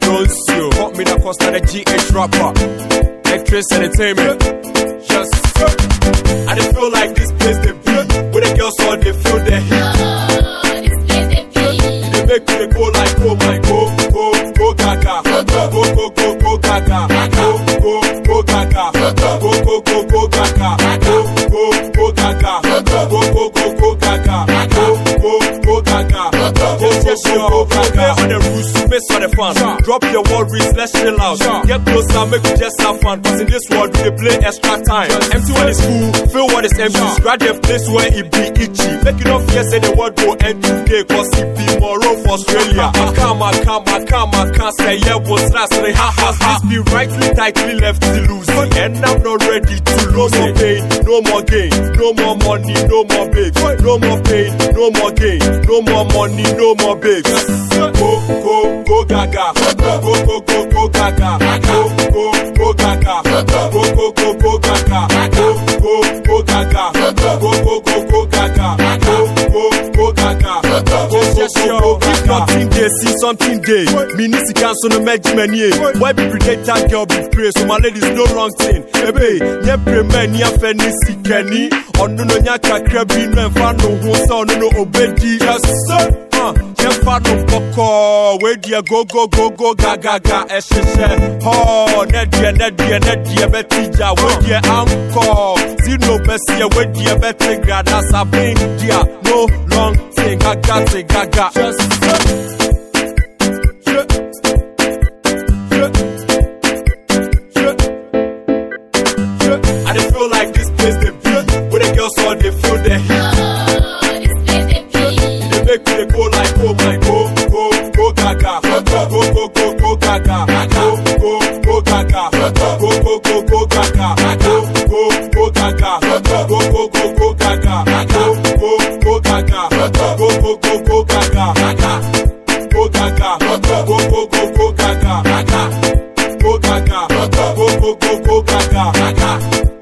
Doncio, Pop me the cost of the GH rapper. Actress entertainment. Yes, sir. I just feel like this place the beat. Where the girls all they feel the heat. They make me go like oh my go go go gaga. Go go go go gaga. Go go go gaga. Go go go go gaga. Go go go gaga. Go go go go gaga. Yes, yo. Play on the roots, space on the fun. Drop your worries, let's chill out. Get closer, make we just have fun. Cause in this world, we play extra time. Empty what is cool, fill what is empty. Scratch the place where it be itchy. Make it not fear, say the world go end today. Cause it be tomorrow for Australia. I come, I come, I come, I can't say yeah, what's last? Say ha ha ha. This be rightly, tightly, left to lose. And I'm not ready to lose. No pain, no more gain. No more money, no more babes. No more pain, no more gain. No more money, no more babes. Go, go, go gaga. Go, go, go, go gaga. Go, go, go gaga. Go, go, go, go gaga. Go, go, go gaga. Go, go, go, go gaga. Go, go, go gaga. Go, go, go, go gaga. Nothing they see something they. Me nisi cancel no make many. Why be predator girl be praise? So my ladies no wrong thing. Ebe, nye premen nye fe nisi kenny. Ono no nya kakra no emfa no ho se ono no obedi. Yes sir. Uh, yɛmfa no bɔkɔɔ weideɛ gogogogo gagaga ɛhyehyɛ. Hɔ ne deɛ ne deɛ ne deɛ bɛti gya. Weideɛ ankɔ. Zino bɛseɛ weideɛ bɛte grada saben dia no long thing gaga te gaga. Just caca, go go go go caca, go go go caca, go go go go caca, go go go caca, go go go go caca, go go go caca, go go go go caca, go caca, go go go go caca, go caca, go go go go caca,